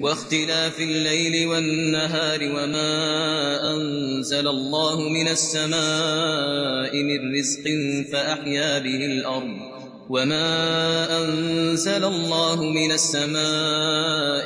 واختلاف الليل والنهار وما أنزل الله من السماء من رزق فأحيا به الأرض وما أنزل الله من السماء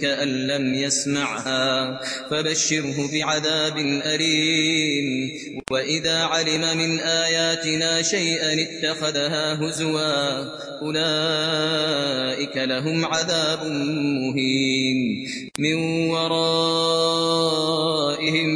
كأن لم يسمعها فبشره بعذاب أليم. وإذا علم من آياتنا شيئا اتخذها هزوا أولئك لهم عذاب مهين. من ورائهم